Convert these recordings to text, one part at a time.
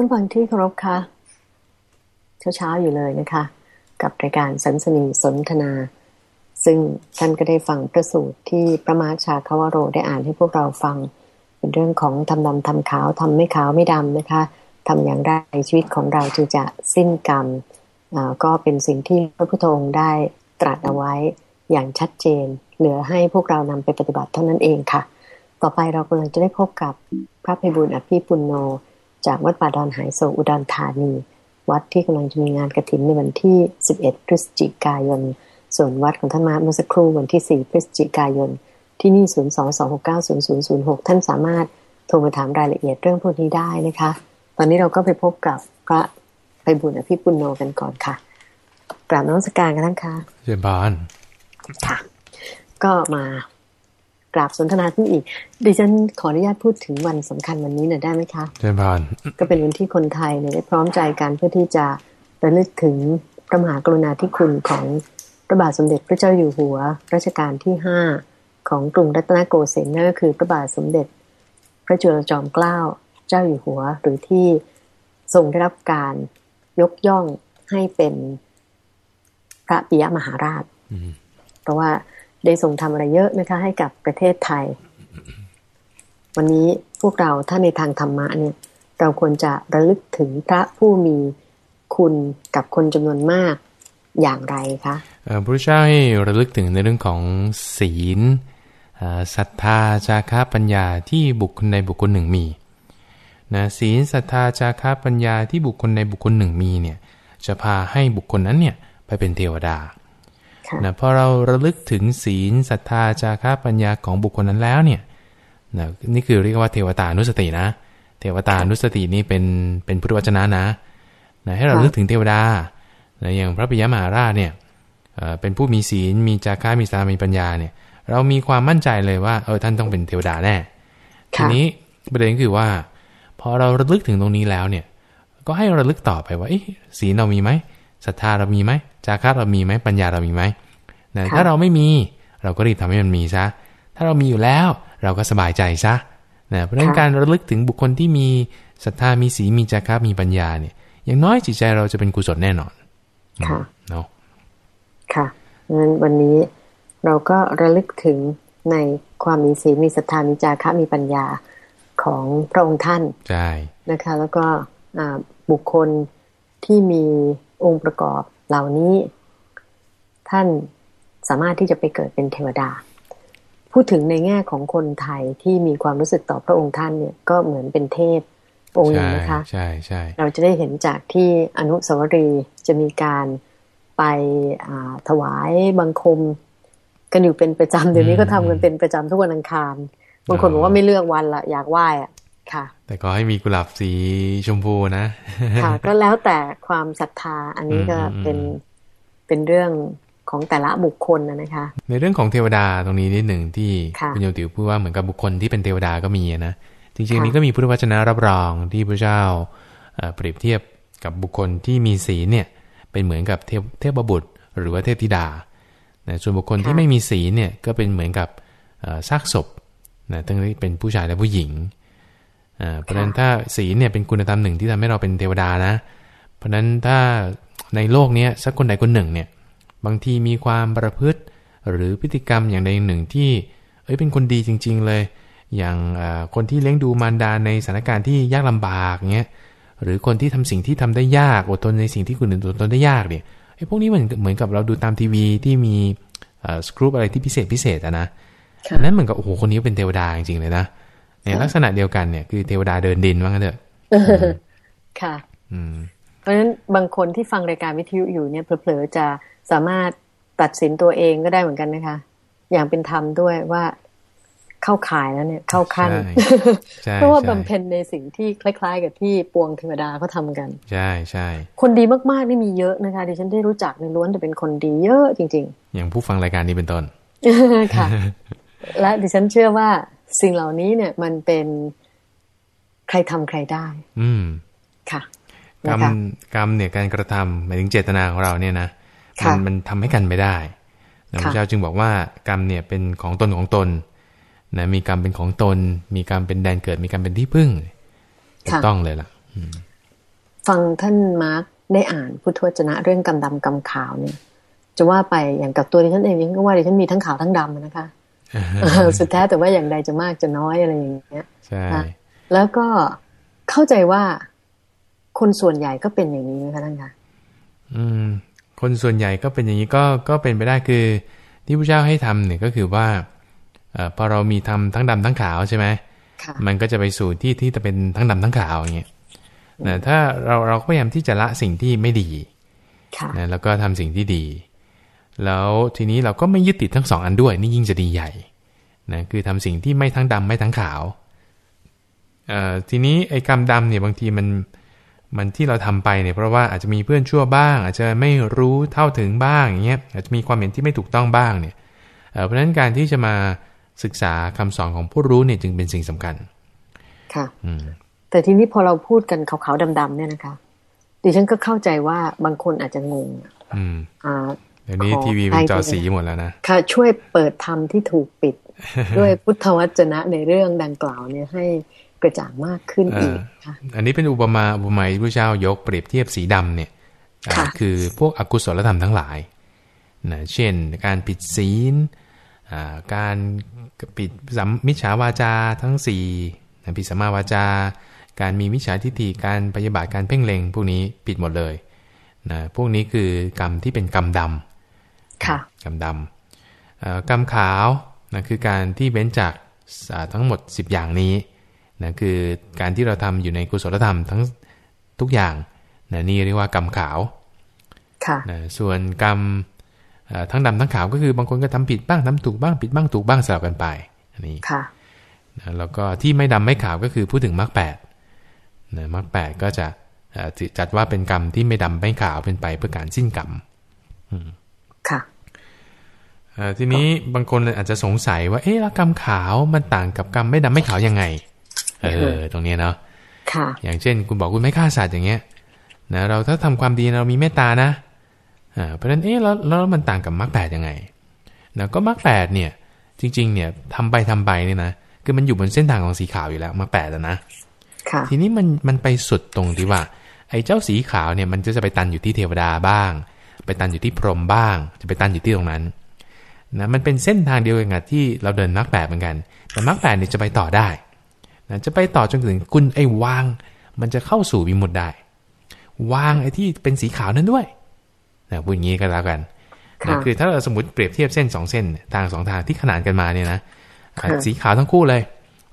ท่านฟังที่เคารพคะเช้าๆอยู่เลยนะคะ กับรายการสันสนีสนทนา ซึ่งท่านก็ได้ฟังประสูตรที่พระมาชาคาวโรได้อ่านให้พวกเราฟัง เป็นเรื่องของทำดำทำขาวทำไม่ขาวไม่ดำนะคะทำอย่างไรชีวิตของเราจึงจะสิ้นกรรมก็เป็นสิ่งที่พระพุทธองค์ได้ตรัสเอาไว้อย่างชัดเจน เหลือให้พวกเรานำไปปฏิบัติเท่านั้นเองค่ะ ต่อไปเรากำลังจะได้พบกับพระภิบุญอภิปุณโญ จากวัดป่าดอนหายโศอุดรธานี วัดที่กำลังจะมีงานกระถินในวันที่ 11 พฤศจิกายน ส่วนวัดของท่านมาเมื่อสักครู่วันที่ 4 พฤศจิกายน ที่นี่ 022690006 ท่านสามารถโทรมาถามรายละเอียดเรื่องพวกนี้ได้นะคะ ตอนนี้เราก็ไปพบกับพระไปบุญอภิปุณโญกันก่อนค่ะกราบน้องสการกันทั้งค่ะเจบานค่ะ ก็มาก ราบสนทนาขึ้นอีก ดิฉันขออนุญาตพูดถึงวันสำคัญวันนี้หน่อยได้ไหมคะเชิญผ่านก็เป็นวันที่คนไทยเนี่ยได้พร้อมใจกันเพื่อที่จะระลึกถึงพระมหากรุณาธิคุณของพระบาทสมเด็จพระเจ้าอยู่หัวรัชกาลที่ห้าของกรุงรัตนโกสินทร์นั่นก็คือพระบาทสมเด็จ พระจุลจอมเกล้าเจ้าอยู่หัว หรือที่ทรงได้รับการยกย่องให้เป็นพระปิยมหาราช เพราะว่า ได้ทรงทำอะไรเยอะนะคะ ให้กับประเทศไทย วันนี้พวกเราถ้าในทางธรรมะเนี่ย เราควรจะระลึกถึงพระผู้มีคุณกับคนจำนวนมากอย่างไรคะพระพุทธเจ้าให้ระลึกถึงในเรื่องของศีลศรัทธาจาระปัญญาที่บุคคลในบุคคลหนึ่งมีนะศีลศรัทธาจาระปัญญาที่บุคคลในบุคคลหนึ่งมีเนี่ยจะพาให้บุคคลนั้นเนี่ยไปเป็นเทวดา นะพอเราระลึกถึงศีลศรัทธาจาระปัญญาของบุคคลนั้นแล้วเนี่ยนะนี่คือเรียกว่าเทวตานุสตินะ เทวตานุสตินี่เป็นเป็นพุทธวจนะนะนะให้เราลึกถึงเทวดานะอย่างพระปิยมหาราชเนี่ยเป็นผู้มีศีลมีจาระมีสามีปัญญาเนี่ย เรามีความมั่นใจเลยว่าเออท่านต้องเป็นเทวดาแน่ทีนี้ประเด็นคือว่า พอเราระลึกถึงตรงนี้แล้วเนี่ย ก็ให้ระลึกต่อไปว่าศีลเรามีไหมศรัทธาเรามีไหมจาระเรามีไหมปัญญาเรามีไหม นะถ้าเราไม่มีเราก็รีบทำให้มันมีซะ ถ้าเรามีอยู่แล้ว เราก็สบายใจซะนะเพราะนั้นการระลึกถึงบุคคลที่มีศรัทธามีศีลมีจาระมีปัญญาเนี่ย อย่างน้อยจิตใจเราจะเป็นกุศลแน่นอนค่ะเนาะค่ะงั้นวันนี้เราก็ระลึกถึงในความมีศีลมีศรัทธามีจาระมีปัญญาของพระองค์ท่านใช่นะคะ แล้วก็บุคคลที่มีองค์ประกอบเหล่านี้ ท่าน สามารถที่จะไปเกิดเป็นเทวดา พูดถึงในแง่ของคนไทยที่มีความรู้สึกต่อพระองค์ท่านเนี่ยก็เหมือนเป็นเทพองค์หนึ่งนะคะใช่ใช่เราจะได้เห็นจากที่อนุสาวรีย์จะมีการไปถวายบังคม กันอยู่เป็นประจำเดี๋ยวนี้ก็ทำกันเป็นประจำทุกวันอังคารบางคนบอกว่าไม่เลือกวันละอยากไหว้อะค่ะ แต่ก็ให้มีกุหลาบสีชมพูนะ ค่ะ ก็แล้วแต่ความศรัทธาอันนี้ก็เป็นเป็นเรื่อง ของแต่ละบุคคลนะคะ ในเรื่องของเทวดาตรงนี้นิดหนึ่งที่คุณโยติวพูดว่าเหมือนกับบุคคลที่เป็นเทวดาก็มีนะจริงๆนี้ก็มีพุทธวจนะรับรองที่พระเจ้าเปรียบเทียบกับบุคคลที่มีศีลเนี่ยเป็นเหมือนกับเทพเทพบุตร หรือว่าเทพธิดาส่วนบุคคลที่ไม่มีศีลเนี่ยก็เป็นเหมือนกับซากศพนะทั้งที่เป็นผู้ชายและผู้หญิงเพราะฉะนั้นถ้าศีลเนี่ยเป็นคุณธรรมหนึ่งที่ทำให้เราเป็นเทวดานะ เพราะฉะนั้นถ้าในโลกนี้สักคนใดคนหนึ่งเนี่ย บางทีมีความประพฤติ หรือพฤติกรรมอย่างใดอย่างหนึ่งที่ เอ้ยเป็นคนดีจริง ๆ เลย อย่างคนที่เลี้ยงดูมารดาในสถานการณ์ที่ยากลำบากเงี้ยหรือคนที่ทำสิ่งที่ทำได้ยากอดทนในสิ่งที่คนอื่นอดทนได้ยากเนี่ยไอ้พวกนี้เหมือนเหมือนกับเราดูตามทีวีที่มีสครูปอะไรที่พิเศษพิเศษอะนะนั้นเหมือนกับโอ้โหคนนี้เป็นเทวดาจริงๆเลยนะเนี่ยลักษณะเดียวกันเนี่ยคือเทวดาเดินดินว่างั้นเถอะค่ะเพราะฉะนั้นบางคนที่ฟังรายการวิทยุอยู่เนี่ยเผลอๆจะ สามารถตัดสินตัวเองก็ได้เหมือนกันนะคะ อย่างเป็นธรรมด้วยว่าเข้าขายแล้วเนี่ย เข้าขั้น เพราะว่าบำเพ็ญในสิ่งที่คล้าย ๆ กับที่ปวงเทวดาเขาทากัน ใช่ใช่คนดีมากๆนี่มีเยอะนะคะดิฉันได้รู้จักในล้วนแต่เป็นคนดีเยอะจริง ๆ อย่างผู้ฟังรายการนี้เป็นต้นค่ะ และดิฉันเชื่อว่าสิ่งเหล่านี้เนี่ย มันเป็นใครทำใครได้ อืมค่ะกรรมกรรมเนี่ยการกระทำหมายถึงเจตนาของเราเนี่ยนะ มันมันทำให้กันไม่ได้พระเจ้าจึงบอกว่ากรรมเนี่ยเป็นของตนของตนนะมีกรรมเป็นของตน มีกรรมเป็นแดนเกิด มีกรรมเป็นที่พึ่งถูกต้องเลยล่ะฟังท่านมาร์กได้อ่านพุทธวจนะเรื่องกำดำกำขาวเนี่ย จะว่าไปอย่างกับตัวดิฉันเองยังก็ว่าดิฉันมีทั้งขาวทั้งดำนะคะสุดท้ายแต่ว่าอย่างใดจะมากจะน้อยอะไรอย่างเงี้ยใช่แล้วก็เข้าใจว่าคนส่วนใหญ่ก็เป็นอย่างนี้นะคะท่านคะอืม คนส่วนใหญ่ก็เป็นอย่างนี้ก็ก็เป็นไปได้คือ ที่พระเจ้าให้ทำเนี่ยก็คือว่าอพอเรามีทำทั้งดำทั้งขาวใช่ไหมมันก็จะไปสู่ที่ที่จะเป็นทั้งดำทั้งขาวอย่างเงี้ยนะถ้าเราเราก็พยายามที่จะละสิ่งที่ไม่ดีนะแล้วก็ทำสิ่งที่ดี แล้วทีนี้เราก็ไม่ยึดติดทั้งสองอันด้วย นี่ยิ่งจะดีใหญ่นะคือทำสิ่งที่ไม่ทั้งดำไม่ทั้งขาวเอ่อทีนี้ไอ้กรรมดำเนี่ยบางทีมัน มันที่เราทำไปเนี่ยเพราะว่าอาจจะมีเพื่อนชั่วบ้าง อาจจะไม่รู้เท่าถึงบ้างอย่างเงี้ยอาจจะมีความเห็นที่ไม่ถูกต้องบ้างเนี่ยเพราะฉะนั้นการที่จะมาศึกษาคำสอนของผู้รู้เนี่ยจึงเป็นสิ่งสำคัญ ค่ะแต่ทีนี้พอเราพูดกันขาวๆดำๆเนี่ยนะคะดิฉันก็เข้าใจว่าบางคนอาจจะงงอืมอ่าเดี๋ยวนี้ทีวีเป็นจอสีหมดแล้วนะค่ะ ช่วยเปิดธรรมที่ถูกปิด ด้วยพุทธวจนะในเรื่องดังกล่าวเนี่ยให้ กระจ่างมากขึ้นอีกค่ะอันนี้เป็นอุปมาอุปไมยพระเจ้ายกเปรียบเทียบสีดำเนี่ยคือพวกอกุศลธรรมทั้งหลายนะเช่น การผิดศีลการปิดสัมมิจฉาวาจาทั้งสี่ผิดสัมมาวาจา การมีมิจฉาทิฏฐิการปฏิบัติการเพ่งเล็งพวกนี้ปิดหมดเลยนะพวกนี้คือกรรมที่เป็นกรรมดำค่ะกรรมดำกรรมขาวนะคือการที่เว้นจากทั้งหมด 10 อย่างนี้ นะคือการที่เราทำอยู่ในกุศลธรรมทั้งทุกอย่างนะนี่เรียกว่ากรรมขาวค่ะนะส่วนกรรมทั้งดำทั้งขาวก็คือบางคนก็ทำผิดบ้างทำถูกบ้างผิดบ้างถูกบ้างสลับกันไปอันนี้ค่ะแล้วก็ที่ไม่ดำไม่ขาวก็คือพูดถึงมรรคแปดนะมรรคแปดก็จะจัดว่าเป็นกรรมที่ไม่ดำไม่ขาวเป็นไปเพื่อการสิ้นกรรมค่ะทีนี้บางคนอาจจะสงสัยว่า เอ๊ะแล้วกรรมขาวมันต่างกับกรรมไม่ดำไม่ขาวยังไง เออ ตรงนี้เนาะค่ะ อย่างเช่น คุณบอกคุณไม่ฆ่าสัตว์อย่างเงี้ยนะเราถ้าทำความดีเรามีเมตตานะอ่าเพราะฉะนั้นเอ๊ะแล้วแล้วมันต่างกับมรรคแปดยังไงนะก็มรรคแปดเนี่ย จริง ๆ เนี่ยทำไปทำไปเนี่ยนะคือมันอยู่บนเส้นทางของสีขาวอยู่แล้วมรรคแปดนะค่ะทีนี้มันมันไปสุดตรงที่ว่า ไอ้เจ้าสีขาวเนี่ยมันจะจะไปตันอยู่ที่เทวดาบ้าง ไปตันอยู่ที่พรหมบ้าง จะไปตันอยู่ที่ตรงนั้นนะมันเป็นเส้นทางเดียวกันกับที่เราเดินมรรคแปดเหมือนกัน แต่มรรคแปดเนี่ยจะไปต่อได้ นะจะไปต่อจนถึงคุณไอ้วาง มันจะเข้าสู่วิมุตได้ วางไอ้ที่เป็นสีขาวนั้นด้วยนะพูดอย่างนี้ก็แล้วกันนะคือถ้าเราสมมติเปรียบเทียบเส้นสองเส้นทางสองทางที่ขนานกันมาเนี่ยนะสีขาวทั้งคู่เลย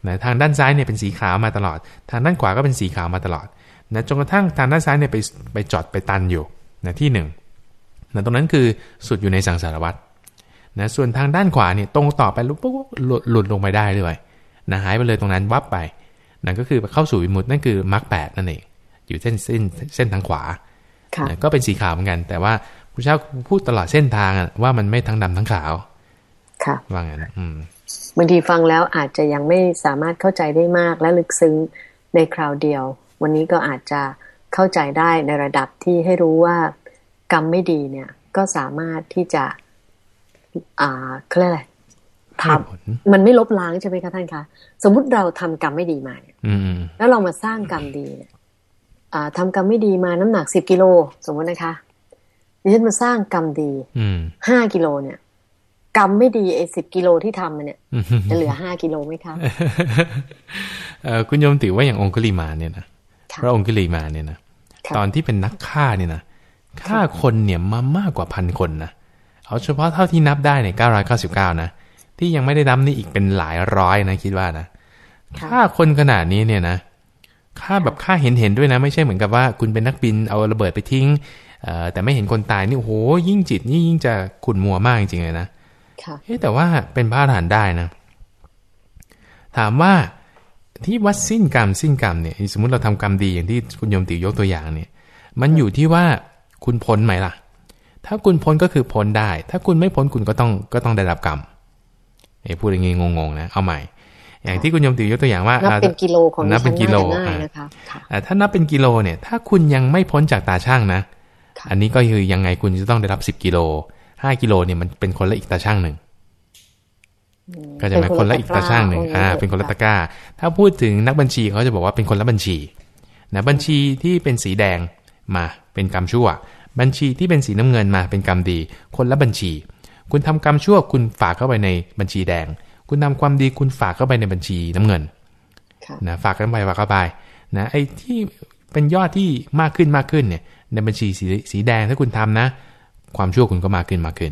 นะทางด้านซ้ายเนี่ยเป็นสีขาวมาตลอด ทางด้านขวาก็เป็นสีขาวมาตลอดนะจนกระทั่งทางด้านซ้ายเนี่ยไปไปจอดไปตันอยู่นะที่หนึ่งนะตรงนั้นคือสุดอยู่ในสังสารวัตรนะส่วนทางด้านขวาเนี่ยตรงต่อไปลุกปุ๊บหลุดลงไปได้ด้วย นะหายไปเลยตรงนั้นวับไปนั่นก็คือเข้าสู่วิมุตนั่นคือมรรคแปดนั่นเองอยู่เส้นเส้นเส้นทางขวาก็เป็นสีขาวเหมือนกัน แต่ว่าพระเจ้าพูดตลอดเส้นทางว่ามันไม่ทั้งดำทั้งขาว ค่ะว่างั้นอืมบางทีฟังแล้วอาจจะยังไม่สามารถเข้าใจได้มากและลึกซึ้งในคราวเดียว วันนี้ก็อาจจะเข้าใจได้ในระดับที่ให้รู้ว่ากรรมไม่ดีเนี่ย ก็สามารถที่จะ อ่าเขาเรียกอะไร ทำมันไม่ลบล้างใช่ไหมคะท่านคะสมมุติเราทำกรรมไม่ดีมาเนี่ยแล้วเรามาสร้างกรรมดีเนี่ยทำกรรมไม่ดีมาน้ำหนักสิบกิโลสมมตินะคะดิฉันมาสร้างกรรมดีห้ากิโลเนี่ยกรรมไม่ดีไอ้สิบกิโลที่ทำมันเนี่ยจะเหลือห้ากิโลไหมคะคุณโยมถือว่าอย่างองคุลิมาเนี่ยนะพระองคุลิมาเนี่ยนะตอนที่เป็นนักฆ่าเนี่ยนะฆ่าคนเนี่ยมามากกว่าพันคนนะเอาเฉพาะเท่าที่นับได้เนี่ยเก้าร้อยเก้าสิบเก้านะ ที่ยังไม่ได้นับนี่อีกเป็นหลายร้อยนะคิดว่านะฆ่าคนขนาดนี้เนี่ยนะฆ่าแบบฆ่าเห็นเห็นด้วยนะ ไม่ใช่เหมือนกับว่า คุณเป็นนักบินเอาระเบิดไปทิ้งแต่ไม่เห็นคนตายนี่โอ้โหยิ่งจิตนี่ยิ่งจะขุ่นมัวมากจริงๆเลยนะเฮ้แต่ว่าเป็นพระอรหันต์ได้นะ ถามว่าที่วัดสิ้นกรรมสิ้นกรรมเนี่ย สมมติเราทำกรรมดีอย่างที่คุณโยมติยกตัวอย่างเนี่ย มันอยู่ที่ว่าคุณพ้นไหมล่ะ ถ้าคุณพ้นก็คือพ้นได้ ถ้าคุณไม่พ้นคุณก็ต้องก็ต้องได้รับกรรม ไอ้พูดอย่างงี้งงๆนะเอาใหม่ อย่างที่คุณยมติยกตัวอย่างว่านับเป็นกิโลของนับเป็นกิโลนะคะถ้านับเป็นกิโลเนี่ย ถ้าคุณยังไม่พ้นจากตาช่างนะ อันนี้ก็คือยังไงคุณจะต้องได้รับสิบกิโลห้ากิโลเนี่ยมันเป็นคนละอีกตาช่างหนึ่งก็จะเป็นคนละอีกตาช่างหนึ่งอ่า เป็นคนละตะก้า ถ้าพูดถึงนักบัญชีเขาจะบอกว่าเป็นคนละบัญชีนะบัญชีที่เป็นสีแดงมาเป็นกรรมชั่ว บัญชีที่เป็นสีน้ำเงินมาเป็นกรรมดี คนละบัญชี คุณทำกรรมชั่วคุณฝากเข้าไปในบัญชีแดง คุณทำความดีคุณฝากเข้าไปในบัญชีน้ำเงินค่ะนะฝากกันไปฝากเข้าไปนะไอ้ที่เป็นยอดที่มากขึ้นมากขึ้นเนี่ยในบัญชีสีสีแดงถ้าคุณทำนะ ความชั่วคุณก็มากขึ้นมากขึ้น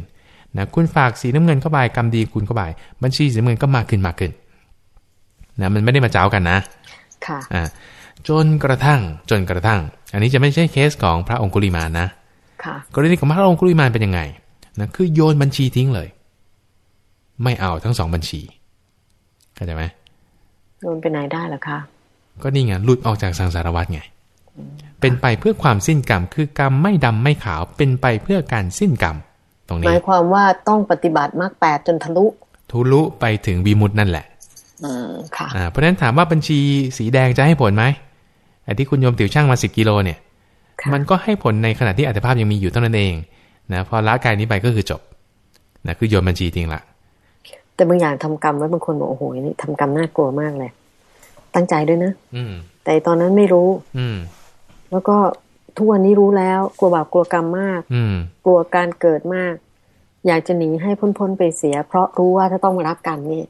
นะคุณฝากสีน้ำเงินเข้าไปกรรมดีคุณเข้าไปบัญชีสีน้ำเงินก็มากขึ้นมากขึ้นนะมันไม่ได้มาเจ้ากันนะค่ะอ่าจนกระทั่งจนกระทั่ง อันนี้จะไม่ใช่เคสของพระองคุลิมานนะค่ะกรณีของพระองคุลิมานเป็นยังไง นะคือโยนบัญชีทิ้งเลย ไม่เอาทั้งสองบัญชีเข้าใจไหมโดนไปไหนได้ล่ะคะก็นี่ไงหลุดออกจากสังสารวัฏไง เป็นไปเพื่อความสิ้นกรรม คือกรรมไม่ดำไม่ขาว เป็นไปเพื่อการสิ้นกรรม ตรงหนี้มายความว่าต้องปฏิบัติมรรคแปดจนทะลุทุลุไปถึงบีมุตนั่นแหละอืมค่ะอ่าเพราะฉะนั้นถามว่าบัญชีสีแดงจะให้ผลไหมไอ้ที่คุณโยมติ๋วช่างมาสิกิโลเนี่ยค่ะมันก็ให้ผลในขณะที่อัตภาพยังมีอยู่เท่านั้นเอง นะพอละกายนี้ไปก็คือจบนะคือโยนบัญชีทิ้งละแต่บางอย่างทำกรรมไว้บางคนบอกโอ้โหนี่ทำกรรมน่ากลัวมากเลย ตั้งใจด้วยนะ อืม แต่ตอนนั้นไม่รู้ อืม แล้วก็ทุกวันนี้รู้แล้วกลัวบาปกลัวกรรมมาก อืม กลัวการเกิดมาก อยากจะหนีให้พ้นๆไปเสีย เพราะรู้ว่าถ้าต้องมารับกรรมนี่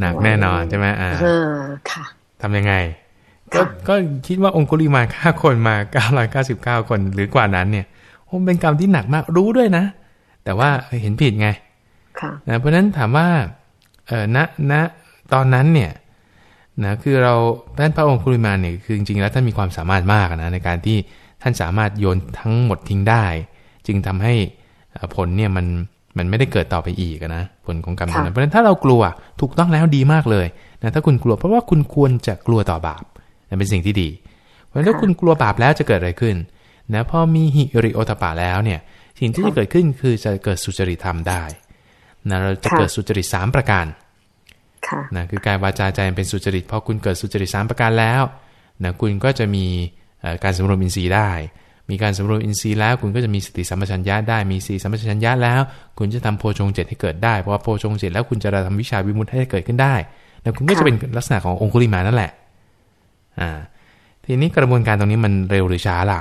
หนักแน่นอนใช่ไหมอ่าอ่าค่ะทำยังไงก็ค่ะก็คิดว่าองคุลิมานฆ่าคนมา999คนหรือกว่านั้นเนี่ย โอ้เป็นกรรมที่หนักมากรู้ด้วยนะ แต่ว่าเห็นผิดไงค่ะนะเพราะฉะนั้นถามว่าเออณณตอนนั้นเนี่ยนะคือเราท่านพระองคุลิมานเนี่ยคือจริงๆแล้วท่านมีความสามารถมากนะในการที่ท่านสามารถโยนทั้งหมดทิ้งได้ จึงทำให้เอ่อผลเนี่ยมันมันไม่ได้เกิดต่อไปอีกอะนะผลของกรรมนั้นค่ะเพราะฉะนั้นถ้าเรากลัวถูกต้องแล้วดีมากเลยนะถ้าคุณกลัวเพราะว่าคุณควรจะกลัวต่อบาปนะเป็นสิ่งที่ดี เพราะฉะนั้นถ้าคุณกลัวบาปแล้วจะเกิดอะไรขึ้น นะพอมีหิริโอตปะแล้วเนี่ยสิ่งที่จะเกิดขึ้นคือจะเกิดสุจริตธรรมได้นะเราจะค่ะเกิดสุจริตสามประการค่ะนะคือกายวาจาใจเป็นสุจริตพอคุณเกิดสุจริตสามประการแล้วนะคุณก็จะมีเอ่อการสำรวมอินทรีย์ได้ มีการสำรวมอินทรีย์แล้ว คุณก็จะมีสติสัมปชัญญะได้มีสติสัมปชัญญะแล้ว คุณจะทำโพชงเจ็ดให้เกิดได้เพราะว่าโพชงเจ็ดแล้วคุณจะทำวิชาวิมุตติให้เกิดขึ้นได้นะคุณก็จะเป็นลักษณะขององคุลิมานั่นแหละอ่าทีนี้กระบวนการตรงนี้มันเร็วหรือช้าล่ะ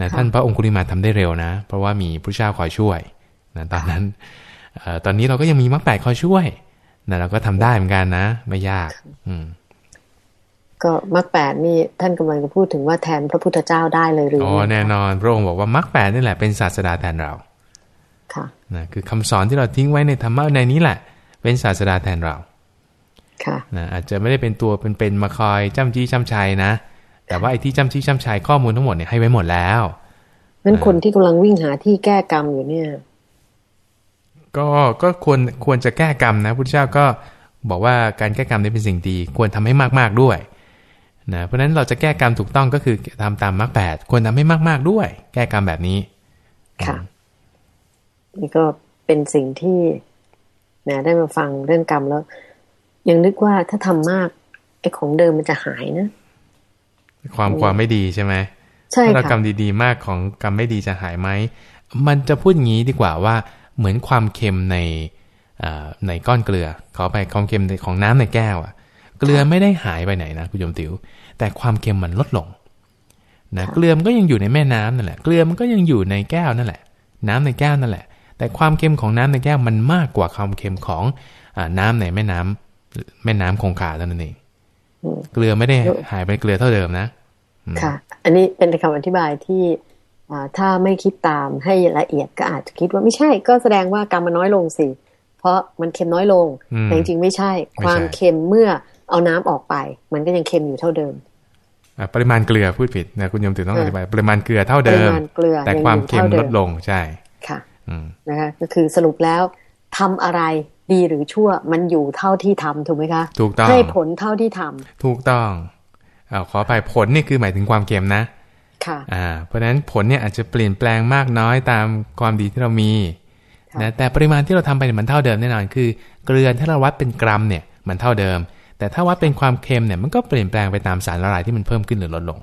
นะท่านพระองคุลิมาทำได้เร็วนะ เพราะว่ามีพระเจ้าคอยช่วยนะตอนนั้นเอ่อตอนนี้เราก็ยังมีมรรคแปดคอยช่วยนะเราก็ทำได้เหมือนกันนะ ไม่ยาก อืมก็มรรคแปดนี่ท่านกำลังจะพูดถึงว่าแทนพระพุทธเจ้าได้เลยหรืออ๋อแน่นอน พระองค์บอกว่ามรรคแปดนี่แหละเป็นศาสดาแทนเรา ค่ะนะคือคำสอนที่เราทิ้งไว้ในธรรมะในนี้แหละ เป็นศาสดาแทนเรา ค่ะนะอาจจะไม่ได้เป็นตัวเป็นๆมาคอยจ้ำจี้จ้ำชัยนะ แต่ว่าไอ้ที่จ้ำจี้จ้ำชัยข้อมูลทั้งหมดเนี่ยให้ไว้หมดแล้วงั้นคนที่กำลังวิ่งหาที่แก้กรรมอยู่เนี่ย ก็ก็ควรควรจะแก้กรรมนะพุทธเจ้าก็บอกว่าการแก้กรรมนี่เป็นสิ่งดี ควรทำให้มากๆด้วยนะเพราะฉะนั้นเราจะแก้กรรมถูกต้องก็คือทำตามมรรคแปดควรทำให้มาก ๆด้วย แก้กรรมแบบนี้ ค่ะนี่ก็เป็นสิ่งที่นะได้มาฟังเรื่องกรรมแล้ว ยังนึกว่าถ้าทำมากไอ้ของเดิมมันจะหายนะ ความความไม่ดีใช่ไหมใช่ถ้าเราค่ะกรรมดีๆ มากของกรรมไม่ดีจะหายไหมมันจะพูดอย่างนี้ดีกว่าว่าเหมือนความเค็มในเอ่อในก้อนเกลือขอไปความเค็มในของน้ำในแก้วอะเกลือไม่ได้หายไปไหนนะคุณโยมติว๋วแต่ความเค็มมันลดลงนะเกลือมันก็ยังอยู่ในแม่น้ำนั่นแหละเกลือมันก็ยังอยู่ในแก้วนั่นแหละ น้ำในแก้วนั่นแหละ แต่ความเค็มของน้ำในแก้วมันมากกว่าความเค็มของอาน้ำในแม่น้ำแม่น้ำคงคาเท่านั้นเองอืมเกลือไม่ได้หายไปเกลือเท่าเดิมนะ ค่ะ อันนี้เป็นคำอธิบายที่อ่าถ้าไม่คิดตามให้ละเอียดก็อาจจะคิดว่าไม่ใช่ก็แสดงว่ากรรมมันน้อยลงสิ เพราะมันเค็มน้อยลงอืมแต่จริงๆไม่ใช่ไม่ใช่ ความเค็มเมื่อเอาน้ำออกไป มันก็ยังเค็มอยู่เท่าเดิมอะปริมาณเกลือพูดผิดนะคุณโยมติวต้องเอออธิบายปริมาณเกลือเท่าปเดิริมมาณเกลือแต่ยังความอยู่เค็มเท่าลเดิดมลงใช่ค่ะอืมนะคะก็คือสรุปแล้วทำอะไรดีหรือชั่วมันอยู่เท่าที่ทำถูกไหมคะถูกต้องให้ผลเท่าที่ทำถูกต้อง อาขออภัยผลนี่คือหมายถึงความเค็มนะ ค่ะ อ่า เพราะฉะนั้นผลเนี่ยอาจจะเปลี่ยนแปลงมากน้อยตามความดีที่เรามีค่ะนะแต่ปริมาณที่เราทำไปเนี่ยมันเท่าเดิมแน่นอนคือ เกลือถ้าเราวัดเป็นกรัมเนี่ยมันเท่าเดิม แต่ถ้าวัดเป็นความเค็มเนี่ยมันก็เปลี่ยนแปลงไปตามสารละลายที่มันเพิ่มขึ้นหรือลดลง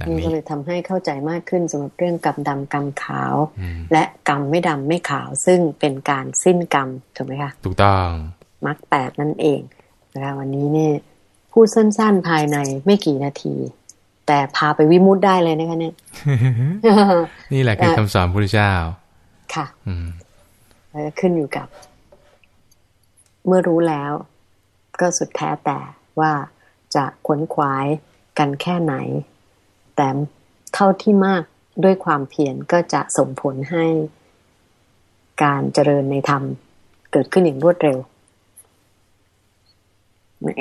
ดังนี่นี้ก็เลยทำให้เข้าใจมากขึ้นสำหรับเรื่องกรรมดำกรรมขาว และกรรมไม่ดำไม่ขาว ซึ่งเป็นการสิ้นกรรมถูกไหมคะถูกต้องมรรคแปดนั่นเองนะคะวันนี้เนี่ย พูดสั้น ๆ ภายในไม่กี่นาที แต่พาไปวิมุตได้เลยนะคะเนี่ยนี่แหละคือคำสอนพระพุทธเจ้า ค่ะอืมขึ้นอยู่กับ เมื่อรู้แล้ว ก็สุดแท้แต่ว่าจะขวนขวายกันแค่ไหน แต่เท่าที่มากด้วยความเพียรก็จะส่งผลให้การเจริญในธรรมเกิดขึ้นอย่างรวดเร็ว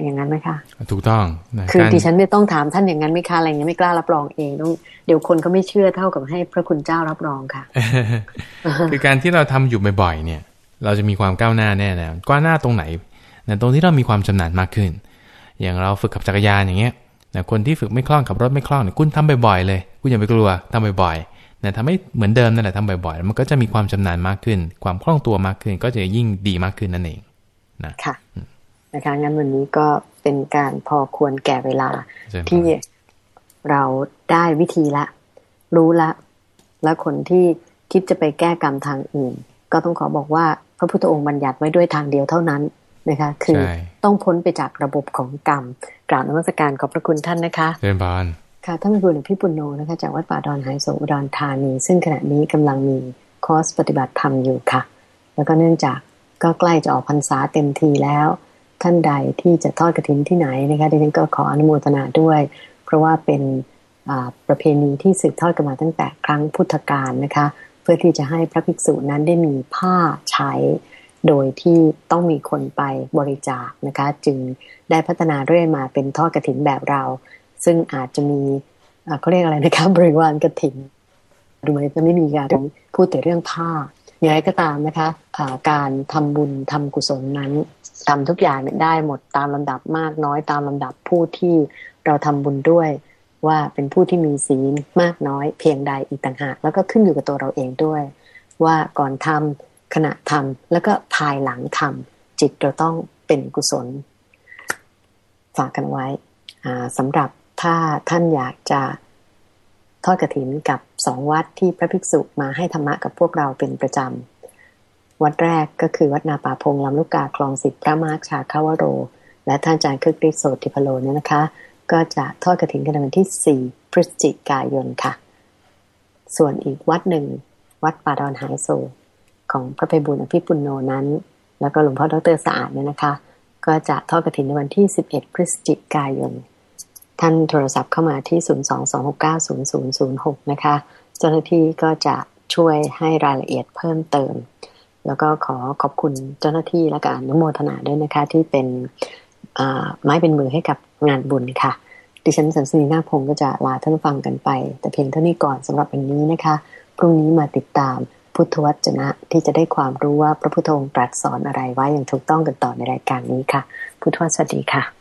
อย่างนั้นไหมคะถูกต้องนะคือการดิฉันไม่ต้องถามท่านอย่างนั้นไม่คะอะไรเงี้ยไม่กล้ารับรองเองต้องเดี๋ยวคนก็ไม่เชื่อเท่ากับให้พระคุณเจ้ารับรองค่ะ คือการที่เราทำอยู่บ่อยๆเนี่ย เราจะมีความก้าวหน้าแน่นะก้าวหน้าตรงไหนนะตรงที่เรามีความชำนาญมากขึ้น อย่างเราฝึกขับจักรยานอย่างเงี้ยนะคนที่ฝึกไม่คล่องขับรถไม่คล่องเนี่ยคุณทำบ่อยๆเลย คุณอย่าไปกลัวทำบ่อยๆนะทำให้เหมือนเดิมนั่นแหละทำบ่อยๆ มันก็จะมีความชำนาญมากขึ้น ความคล่องตัวมากขึ้น ก็จะยิ่งดีมากขึ้นนั่นเองค่ะ นะคะ งั้นวันนี้ก็เป็นการพอควรแก่เวลาใช่ไหมที่เราได้วิธีละ รู้ละ แล้วคนที่คิดจะไปแก้กรรมทางอื่น ก็ต้องขอบอกว่าพระพุทธองค์บัญญัติไว้ด้วยทางเดียวเท่านั้นนะคะ คือใช่ต้องพ้นไปจากระบบของกรรมกราบนมัสการขอบพระคุณท่านนะคะเจริญพรค่ะท่านบุญพี่ปุณโญนะคะจากวัดป่าดอนหายโศกอุดรธานี ซึ่งขณะนี้กำลังมีคอร์สปฏิบัติธรรมอยู่ค่ะ แล้วก็เนื่องจากก็ใกล้จะออกพรรษาเต็มทีแล้ว ท่านใดที่จะทอดกระถินที่ไหนนะคะดิฉันก็ขออนุโมทนาด้วย เพราะว่าเป็นประเพณีที่สืบทอดกันมาตั้งแต่ครั้งพุทธกาลนะคะ เพื่อที่จะให้พระภิกษุนั้นได้มีผ้าใช้ โดยที่ต้องมีคนไปบริจาคนะคะ จึงได้พัฒนาเรื่อยมาเป็นทอดกระถินแบบเรา ซึ่งอาจจะมีเขาเรียกอะไรนะคะบริวารกระถินดูเหมือนจะไม่มีการพูดแต่เรื่องผ้า อย่างไรก็ตามนะคะอ่าการทำบุญทำกุศลนั้นทำทุกอย่างได้หมดตามลำดับมากน้อยตามลำดับผู้ที่เราทำบุญด้วย ว่าเป็นผู้ที่มีศีลมากน้อยเพียงใดอีกต่างหากแล้วก็ขึ้นอยู่กับตัวเราเองด้วย ว่าก่อนทำขณะทำแล้วก็ภายหลังทำจิตเราต้องเป็นกุศล ฝากกันไว้อ่าสำหรับถ้าท่านอยากจะ ทอดกระถินกับสองวัดที่พระภิกษุมาให้ธรรมะกับพวกเราเป็นประจำ วัดแรกก็คือวัดนาป่าพงลำลูกกาคลองสิบพระมาร์ชาคาวโร และท่านอาจารย์คึกฤทธิ์โสติพโลเนี่ยนะคะ ก็จะทอดกระถินกันในวันที่ 4 พฤศจิกายนค่ะ ส่วนอีกวัดหนึ่ง วัดป่าดอนหายโศของพระภัยบุญอภิปุณโนนั้น แล้วก็หลวงพ่อดรสะอาดเนี่ยนะคะ ก็จะทอดกระถินในวันที่ 11 พฤศจิกายน ท่านโทรศัพท์เข้ามาที่ 022690006 นะคะ เจ้าหน้าที่ก็จะช่วยให้รายละเอียดเพิ่มเติม แล้วก็ขอขอบคุณเจ้าหน้าที่และการนุโมทนาด้วยนะคะ ที่เป็นไม้เป็นมือให้กับงานบุญค่ะ ดิฉันสันสนีนาพงศ์ก็จะลาท่านฟังกันไป แต่เพียงเท่านี้ก่อนสำหรับวันนี้นะคะ พรุ่งนี้มาติดตามพุทธวจนะที่จะได้ความรู้ว่าพระพุทธองค์ตรัสสอนอะไรไว้อย่างถูกต้องกันต่อในรายการนี้ค่ะ พุทธวสวัสดีค่ะ